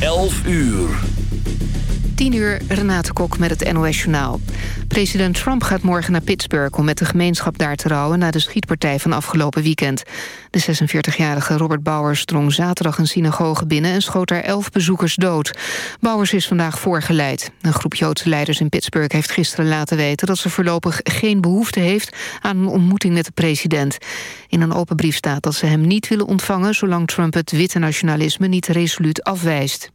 11 uur. 10 uur, Renate Kok met het NOS Journaal. President Trump gaat morgen naar Pittsburgh om met de gemeenschap daar te rouwen... na de schietpartij van afgelopen weekend. De 46-jarige Robert Bowers drong zaterdag een synagoge binnen... en schoot daar elf bezoekers dood. Bowers is vandaag voorgeleid. Een groep Joodse leiders in Pittsburgh heeft gisteren laten weten... dat ze voorlopig geen behoefte heeft aan een ontmoeting met de president. In een open brief staat dat ze hem niet willen ontvangen... zolang Trump het witte nationalisme niet resoluut afwijst.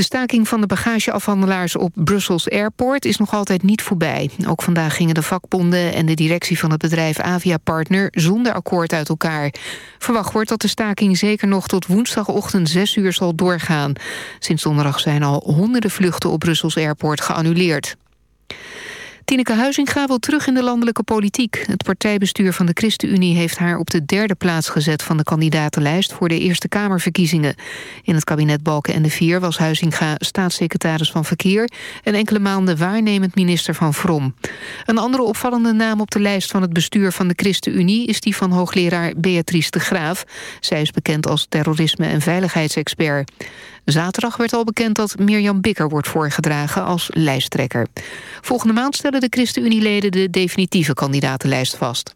De staking van de bagageafhandelaars op Brussels Airport is nog altijd niet voorbij. Ook vandaag gingen de vakbonden en de directie van het bedrijf Avia Partner zonder akkoord uit elkaar. Verwacht wordt dat de staking zeker nog tot woensdagochtend 6 uur zal doorgaan. Sinds donderdag zijn al honderden vluchten op Brussels Airport geannuleerd. Tineke Huizinga wil terug in de landelijke politiek. Het partijbestuur van de ChristenUnie heeft haar op de derde plaats gezet... van de kandidatenlijst voor de Eerste Kamerverkiezingen. In het kabinet Balken en de Vier was Huizinga staatssecretaris van Verkeer... en enkele maanden waarnemend minister van Vrom. Een andere opvallende naam op de lijst van het bestuur van de ChristenUnie... is die van hoogleraar Beatrice de Graaf. Zij is bekend als terrorisme- en veiligheidsexpert. Zaterdag werd al bekend dat Mirjam Bikker wordt voorgedragen als lijsttrekker. Volgende maand stellen de ChristenUnie-leden de definitieve kandidatenlijst vast.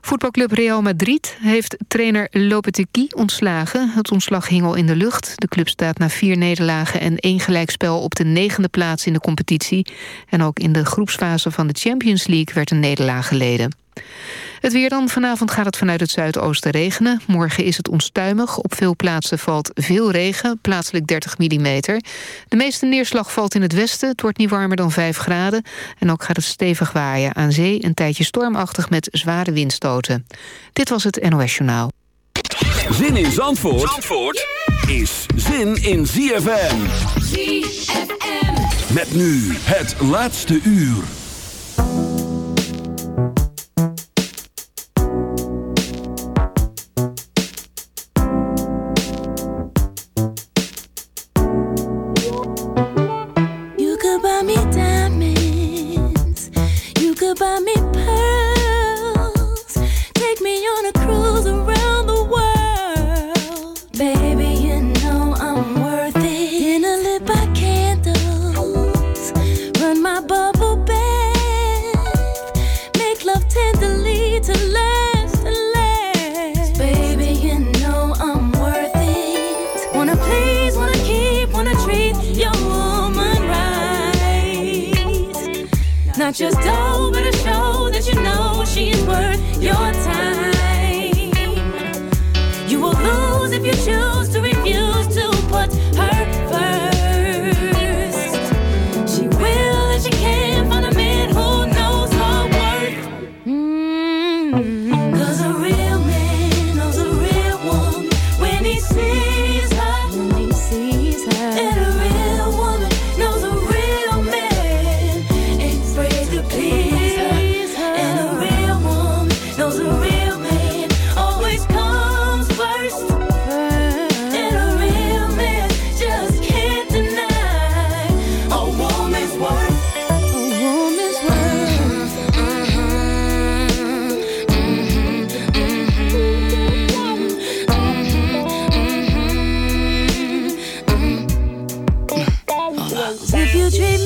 Voetbalclub Real Madrid heeft trainer Lopetegui ontslagen. Het ontslag hing al in de lucht. De club staat na vier nederlagen en één gelijkspel op de negende plaats in de competitie. En ook in de groepsfase van de Champions League werd een nederlaag geleden. Het weer dan. Vanavond gaat het vanuit het zuidoosten regenen. Morgen is het onstuimig. Op veel plaatsen valt veel regen, plaatselijk 30 mm. De meeste neerslag valt in het westen. Het wordt niet warmer dan 5 graden. En ook gaat het stevig waaien. Aan zee een tijdje stormachtig met zware windstoten. Dit was het NOS Journaal. Zin in Zandvoort, Zandvoort is zin in ZFM. ZFM. Met nu het laatste uur. Treat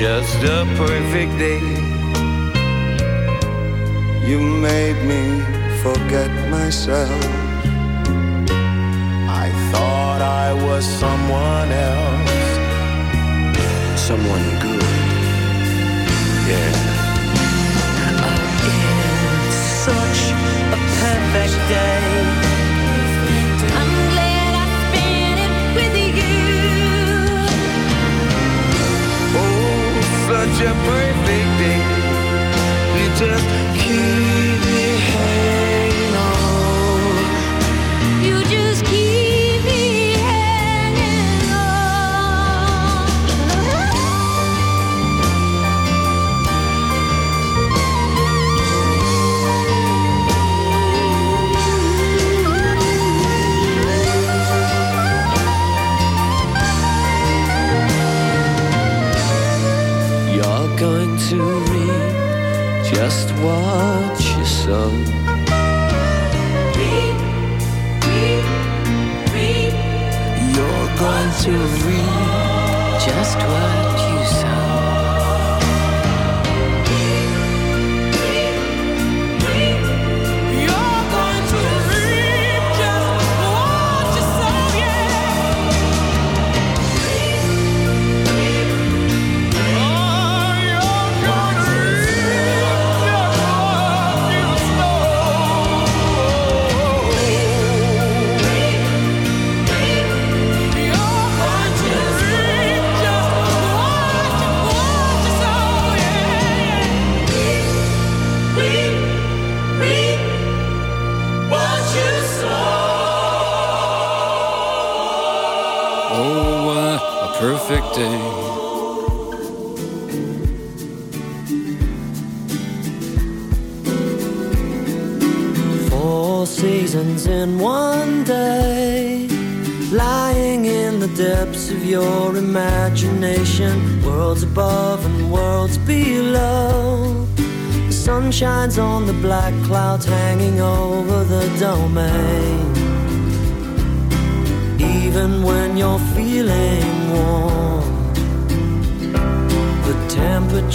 Just a perfect day. You made me forget myself. I thought I was someone else. Someone good. Yeah. It's such a perfect day. A perfect day. You just keep what you sow. You're going to reap just what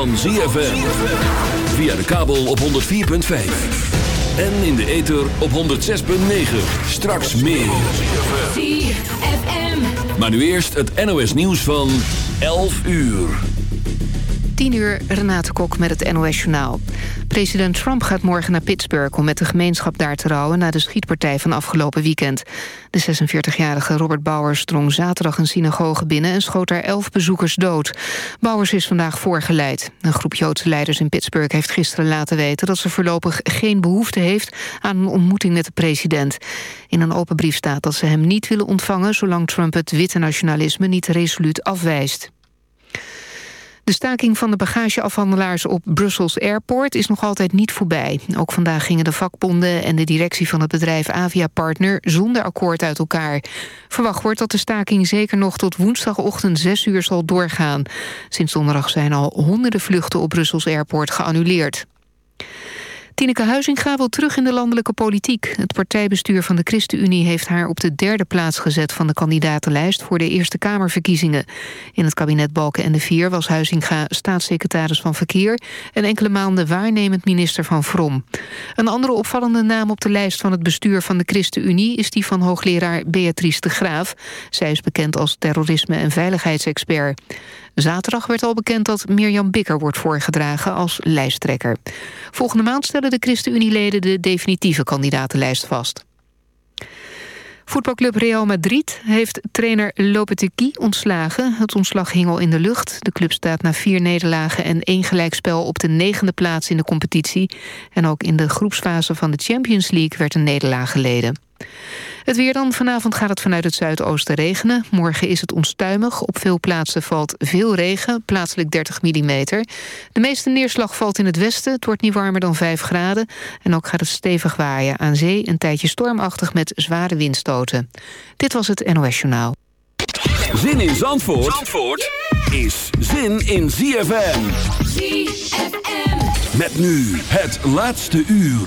van ZFM. Via de kabel op 104.5. En in de ether op 106.9. Straks meer. Maar nu eerst het NOS nieuws van 11 uur. 10 uur, Renate Kok met het NOS Journaal. President Trump gaat morgen naar Pittsburgh om met de gemeenschap daar te rouwen... na de schietpartij van afgelopen weekend. De 46-jarige Robert Bowers drong zaterdag een synagoge binnen... en schoot daar 11 bezoekers dood. Bowers is vandaag voorgeleid. Een groep Joodse leiders in Pittsburgh heeft gisteren laten weten... dat ze voorlopig geen behoefte heeft aan een ontmoeting met de president. In een open brief staat dat ze hem niet willen ontvangen... zolang Trump het witte nationalisme niet resoluut afwijst. De staking van de bagageafhandelaars op Brussels Airport is nog altijd niet voorbij. Ook vandaag gingen de vakbonden en de directie van het bedrijf Avia Partner zonder akkoord uit elkaar. Verwacht wordt dat de staking zeker nog tot woensdagochtend 6 uur zal doorgaan. Sinds donderdag zijn al honderden vluchten op Brussels Airport geannuleerd. Tineke Huizinga wil terug in de landelijke politiek. Het partijbestuur van de ChristenUnie heeft haar op de derde plaats gezet... van de kandidatenlijst voor de Eerste Kamerverkiezingen. In het kabinet Balken en de Vier was Huizinga staatssecretaris van Verkeer... en enkele maanden waarnemend minister van Vrom. Een andere opvallende naam op de lijst van het bestuur van de ChristenUnie... is die van hoogleraar Beatrice de Graaf. Zij is bekend als terrorisme- en veiligheidsexpert. Zaterdag werd al bekend dat Mirjam Bikker wordt voorgedragen als lijsttrekker. Volgende maand stellen de ChristenUnie-leden de definitieve kandidatenlijst vast. Voetbalclub Real Madrid heeft trainer Lopetegui ontslagen. Het ontslag hing al in de lucht. De club staat na vier nederlagen en één gelijkspel op de negende plaats in de competitie. En ook in de groepsfase van de Champions League werd een nederlaag geleden. Het weer dan. Vanavond gaat het vanuit het zuidoosten regenen. Morgen is het onstuimig. Op veel plaatsen valt veel regen, plaatselijk 30 mm. De meeste neerslag valt in het westen. Het wordt niet warmer dan 5 graden. En ook gaat het stevig waaien. Aan zee een tijdje stormachtig met zware windstoten. Dit was het NOS Journaal. Zin in Zandvoort, Zandvoort is zin in ZFM. ZFM. Met nu het laatste uur.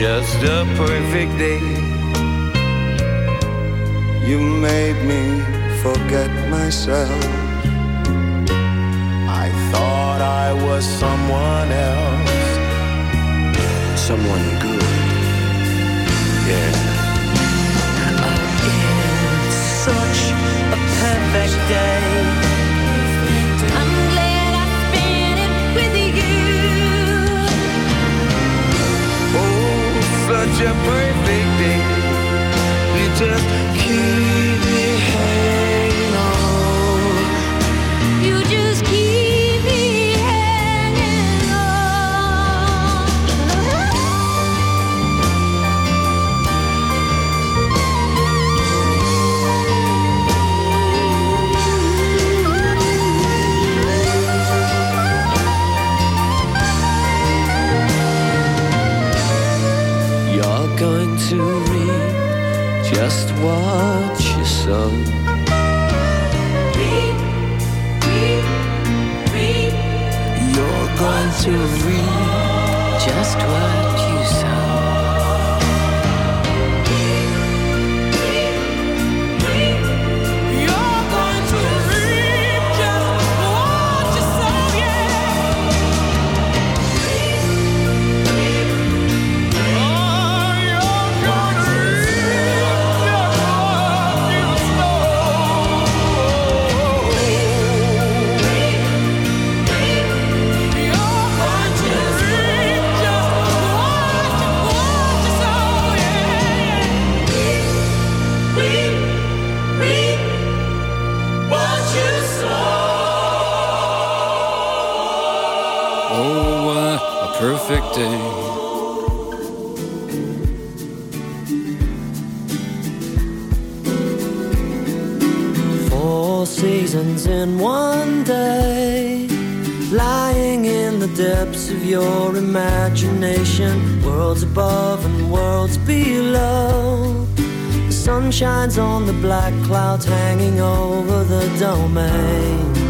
just a perfect day. You made me forget myself. I thought I was someone else, someone good. Yeah. Oh, it's such a perfect day. your perfect day. You just keep. watch your sun. Reap, reap, reap. You're going to reap just what Oh, what a perfect day. Four seasons in one day. Lying in the depths of your imagination. Worlds above and worlds below. The sun shines on the black clouds hanging over the domain.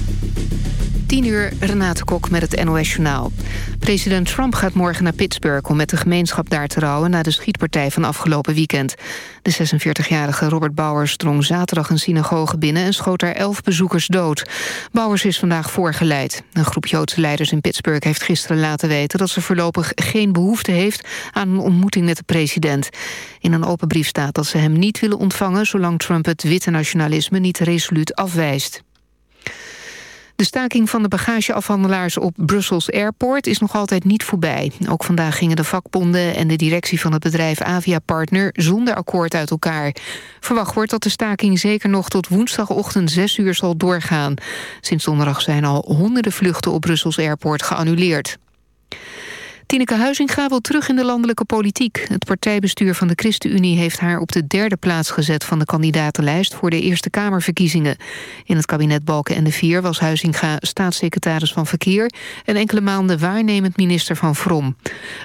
10 uur, Renate Kok met het NOS Journaal. President Trump gaat morgen naar Pittsburgh om met de gemeenschap daar te rouwen... na de schietpartij van afgelopen weekend. De 46-jarige Robert Bowers drong zaterdag een synagoge binnen... en schoot daar 11 bezoekers dood. Bowers is vandaag voorgeleid. Een groep Joodse leiders in Pittsburgh heeft gisteren laten weten... dat ze voorlopig geen behoefte heeft aan een ontmoeting met de president. In een open brief staat dat ze hem niet willen ontvangen... zolang Trump het witte nationalisme niet resoluut afwijst. De staking van de bagageafhandelaars op Brussels Airport is nog altijd niet voorbij. Ook vandaag gingen de vakbonden en de directie van het bedrijf Avia Partner zonder akkoord uit elkaar. Verwacht wordt dat de staking zeker nog tot woensdagochtend 6 uur zal doorgaan. Sinds donderdag zijn al honderden vluchten op Brussels Airport geannuleerd. Tineke Huizinga wil terug in de landelijke politiek. Het partijbestuur van de ChristenUnie heeft haar op de derde plaats gezet... van de kandidatenlijst voor de Eerste Kamerverkiezingen. In het kabinet Balken en de Vier was Huizinga staatssecretaris van Verkeer... en enkele maanden waarnemend minister van Vrom.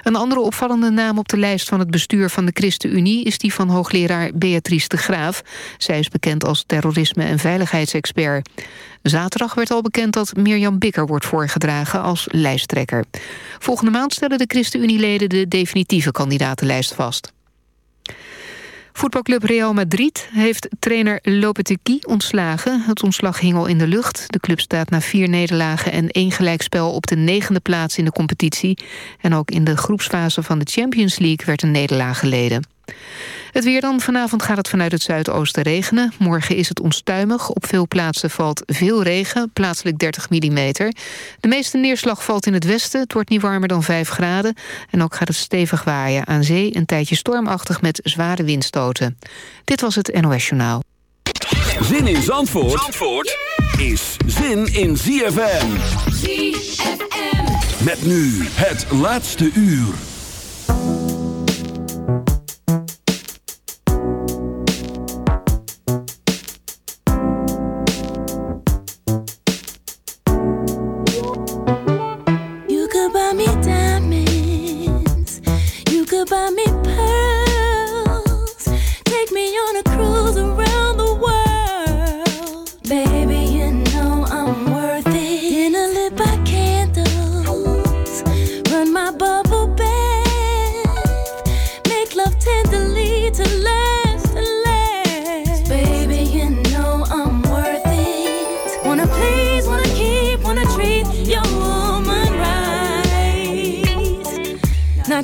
Een andere opvallende naam op de lijst van het bestuur van de ChristenUnie... is die van hoogleraar Beatrice de Graaf. Zij is bekend als terrorisme- en veiligheidsexpert. Zaterdag werd al bekend dat Mirjam Bikker wordt voorgedragen als lijsttrekker. Volgende maand stellen de ChristenUnie-leden de definitieve kandidatenlijst vast. Voetbalclub Real Madrid heeft trainer Lopetegui ontslagen. Het ontslag hing al in de lucht. De club staat na vier nederlagen en één gelijkspel op de negende plaats in de competitie. En ook in de groepsfase van de Champions League werd een nederlaag geleden. Het weer dan. Vanavond gaat het vanuit het zuidoosten regenen. Morgen is het onstuimig. Op veel plaatsen valt veel regen, plaatselijk 30 mm. De meeste neerslag valt in het westen. Het wordt niet warmer dan 5 graden. En ook gaat het stevig waaien. Aan zee een tijdje stormachtig met zware windstoten. Dit was het NOS Journaal. Zin in Zandvoort, Zandvoort is zin in ZFM. ZFM. Met nu het laatste uur.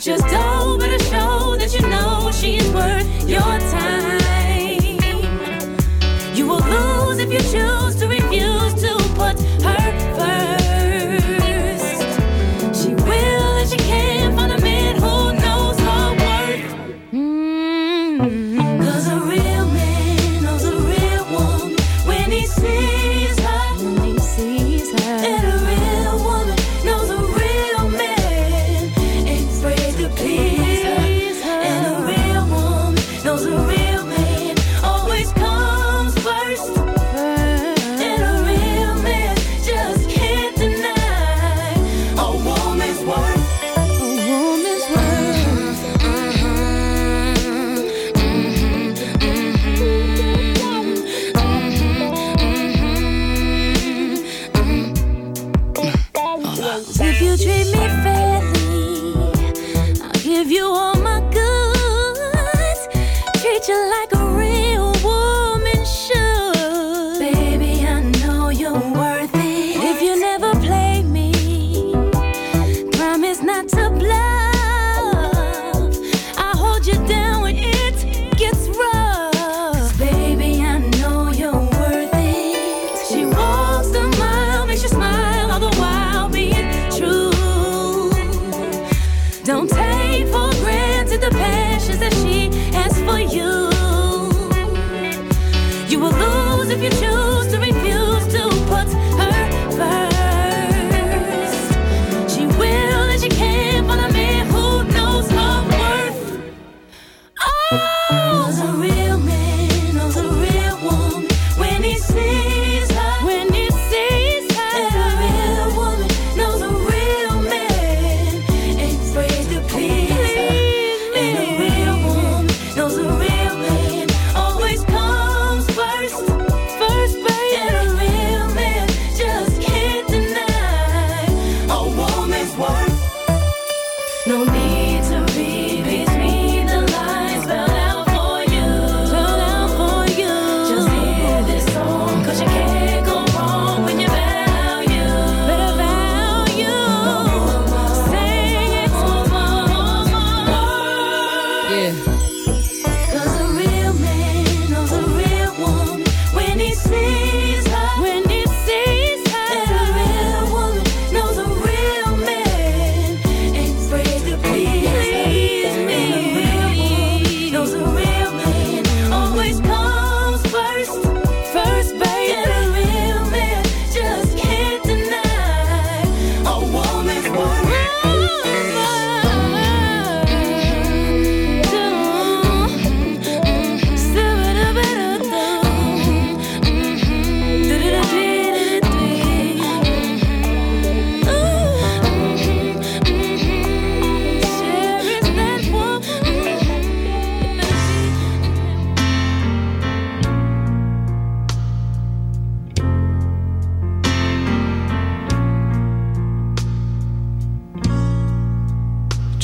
Just don't let show that you know she's worth your time.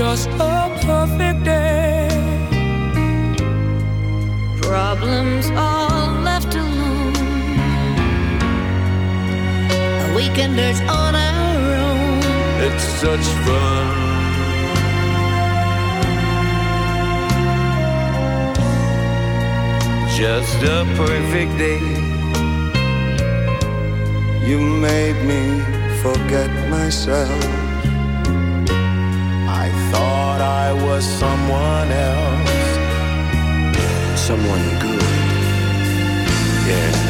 Just a perfect day. Problems all left alone. Weekenders on our own. It's such fun. Just a perfect day. You made me forget myself. I was someone else. Someone good. Yeah.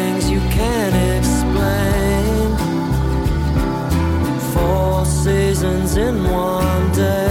seasons in one day.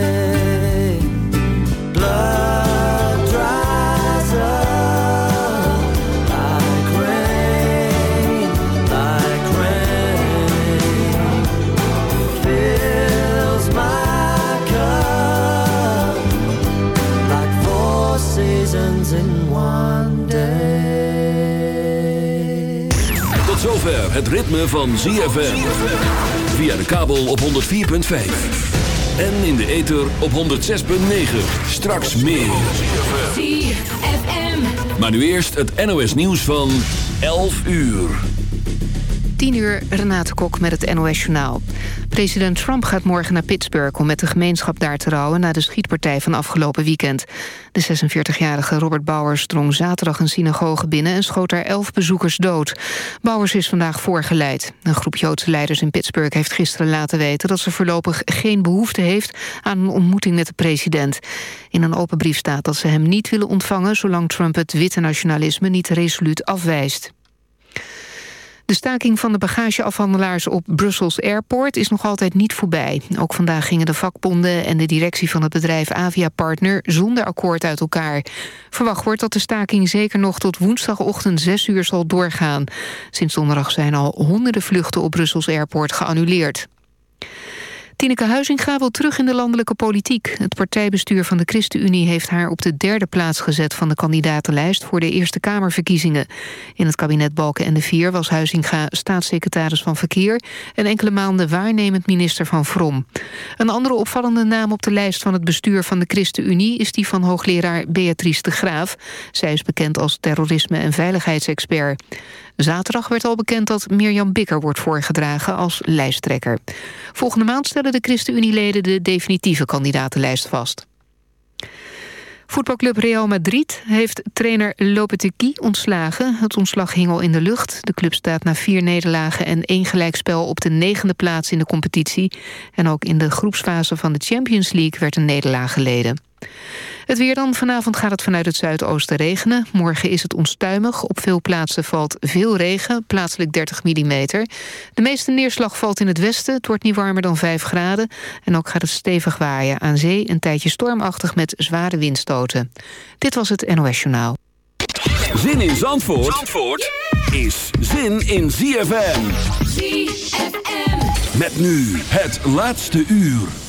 Het ritme van ZFM. Via de kabel op 104.5. En in de ether op 106.9. Straks meer. Maar nu eerst het NOS nieuws van 11 uur. 10 uur, Renate Kok met het NOS Journaal. President Trump gaat morgen naar Pittsburgh om met de gemeenschap daar te rouwen... na de schietpartij van afgelopen weekend. De 46-jarige Robert Bowers drong zaterdag een synagoge binnen... en schoot daar elf bezoekers dood. Bowers is vandaag voorgeleid. Een groep Joodse leiders in Pittsburgh heeft gisteren laten weten... dat ze voorlopig geen behoefte heeft aan een ontmoeting met de president. In een open brief staat dat ze hem niet willen ontvangen... zolang Trump het witte nationalisme niet resoluut afwijst. De staking van de bagageafhandelaars op Brussels Airport is nog altijd niet voorbij. Ook vandaag gingen de vakbonden en de directie van het bedrijf Avia Partner zonder akkoord uit elkaar. Verwacht wordt dat de staking zeker nog tot woensdagochtend 6 uur zal doorgaan. Sinds donderdag zijn al honderden vluchten op Brussels Airport geannuleerd. Tineke Huizinga wil terug in de landelijke politiek. Het partijbestuur van de ChristenUnie heeft haar op de derde plaats gezet... van de kandidatenlijst voor de Eerste Kamerverkiezingen. In het kabinet Balken en de Vier was Huizinga staatssecretaris van Verkeer... en enkele maanden waarnemend minister van Vrom. Een andere opvallende naam op de lijst van het bestuur van de ChristenUnie... is die van hoogleraar Beatrice de Graaf. Zij is bekend als terrorisme- en veiligheidsexpert. Zaterdag werd al bekend dat Mirjam Bikker wordt voorgedragen als lijsttrekker. Volgende maand stellen de ChristenUnie-leden de definitieve kandidatenlijst vast. Voetbalclub Real Madrid heeft trainer Lopetegui ontslagen. Het ontslag hing al in de lucht. De club staat na vier nederlagen en één gelijkspel op de negende plaats in de competitie. En ook in de groepsfase van de Champions League werd een nederlaag geleden. Het weer dan. Vanavond gaat het vanuit het zuidoosten regenen. Morgen is het onstuimig. Op veel plaatsen valt veel regen, plaatselijk 30 mm. De meeste neerslag valt in het westen. Het wordt niet warmer dan 5 graden. En ook gaat het stevig waaien. Aan zee een tijdje stormachtig met zware windstoten. Dit was het NOS Journaal. Zin in Zandvoort, Zandvoort is zin in ZFM. ZFM. Met nu het laatste uur.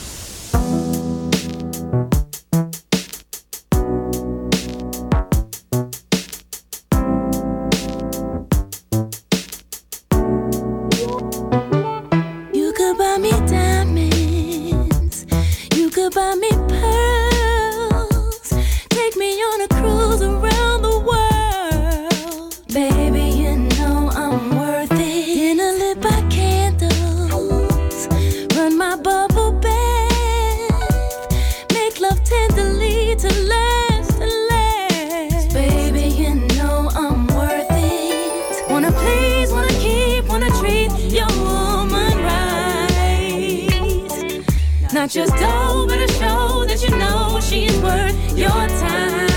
Your time.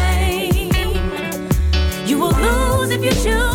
You will lose if you choose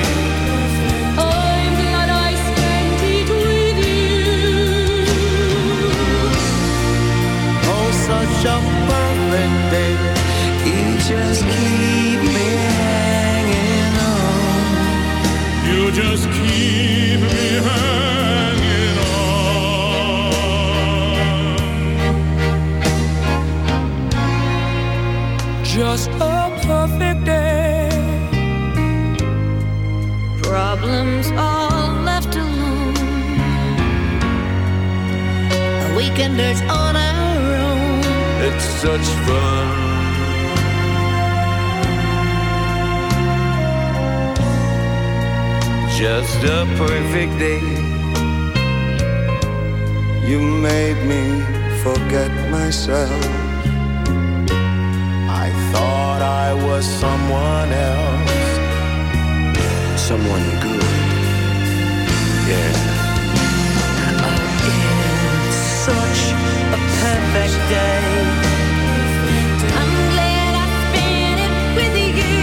On. Just a perfect day. Problems all left alone. A weekenders on our own. It's such fun. Just a perfect day. You made me forget myself. Was someone else. someone good. Yeah. It's such a perfect day. I'm glad I spent it with you.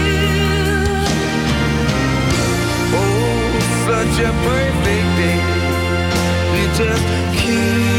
Oh, such a perfect day. You just keep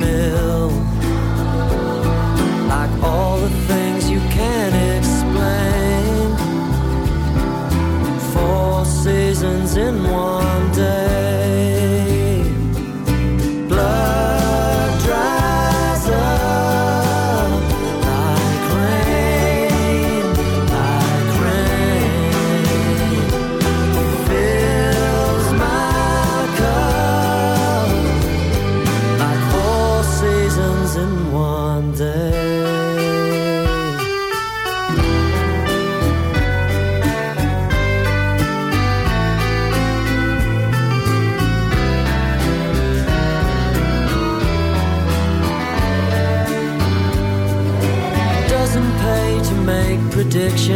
in one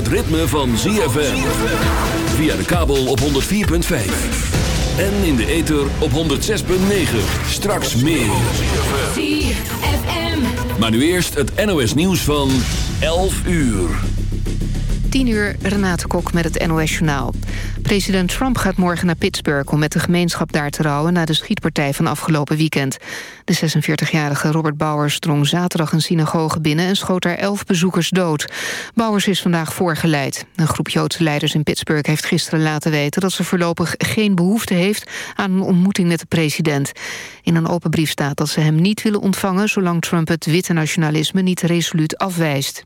Het ritme van ZFM. Via de kabel op 104.5. En in de ether op 106.9. Straks meer. Maar nu eerst het NOS nieuws van 11 uur. 10 uur, Renate Kok met het NOS Journaal. President Trump gaat morgen naar Pittsburgh om met de gemeenschap daar te rouwen... na de schietpartij van afgelopen weekend. De 46-jarige Robert Bowers drong zaterdag een synagoge binnen... en schoot daar elf bezoekers dood. Bowers is vandaag voorgeleid. Een groep Joodse leiders in Pittsburgh heeft gisteren laten weten... dat ze voorlopig geen behoefte heeft aan een ontmoeting met de president. In een open brief staat dat ze hem niet willen ontvangen... zolang Trump het witte nationalisme niet resoluut afwijst.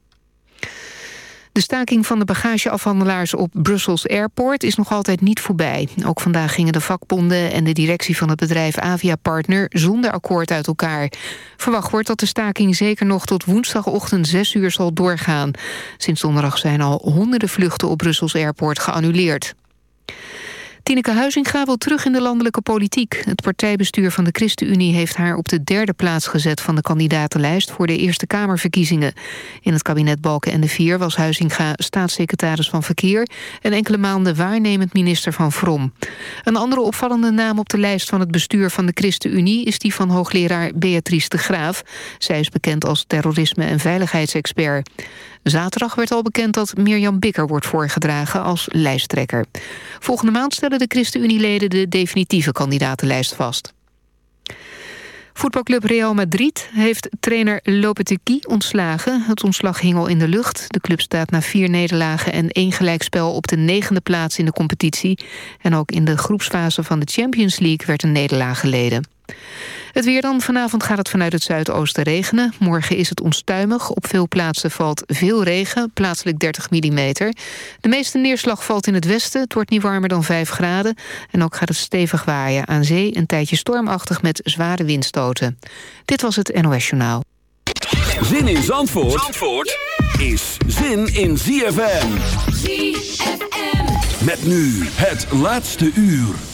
De staking van de bagageafhandelaars op Brussels Airport is nog altijd niet voorbij. Ook vandaag gingen de vakbonden en de directie van het bedrijf Avia Partner zonder akkoord uit elkaar. Verwacht wordt dat de staking zeker nog tot woensdagochtend 6 uur zal doorgaan. Sinds donderdag zijn al honderden vluchten op Brussels Airport geannuleerd. Tineke Huizinga wil terug in de landelijke politiek. Het partijbestuur van de ChristenUnie heeft haar op de derde plaats gezet... van de kandidatenlijst voor de Eerste Kamerverkiezingen. In het kabinet Balken en de Vier was Huizinga staatssecretaris van Verkeer... en enkele maanden waarnemend minister van Vrom. Een andere opvallende naam op de lijst van het bestuur van de ChristenUnie... is die van hoogleraar Beatrice de Graaf. Zij is bekend als terrorisme- en veiligheidsexpert. Zaterdag werd al bekend dat Mirjam Bikker wordt voorgedragen als lijsttrekker. Volgende maand stellen de ChristenUnie-leden de definitieve kandidatenlijst vast. Voetbalclub Real Madrid heeft trainer Lopetegui ontslagen. Het ontslag hing al in de lucht. De club staat na vier nederlagen en één gelijkspel op de negende plaats in de competitie. En ook in de groepsfase van de Champions League werd een nederlaag geleden. Het weer dan. Vanavond gaat het vanuit het zuidoosten regenen. Morgen is het onstuimig. Op veel plaatsen valt veel regen, plaatselijk 30 mm. De meeste neerslag valt in het westen. Het wordt niet warmer dan 5 graden. En ook gaat het stevig waaien. Aan zee een tijdje stormachtig met zware windstoten. Dit was het NOS Journaal. Zin in Zandvoort, Zandvoort is zin in ZFM. ZFM. Met nu het laatste uur.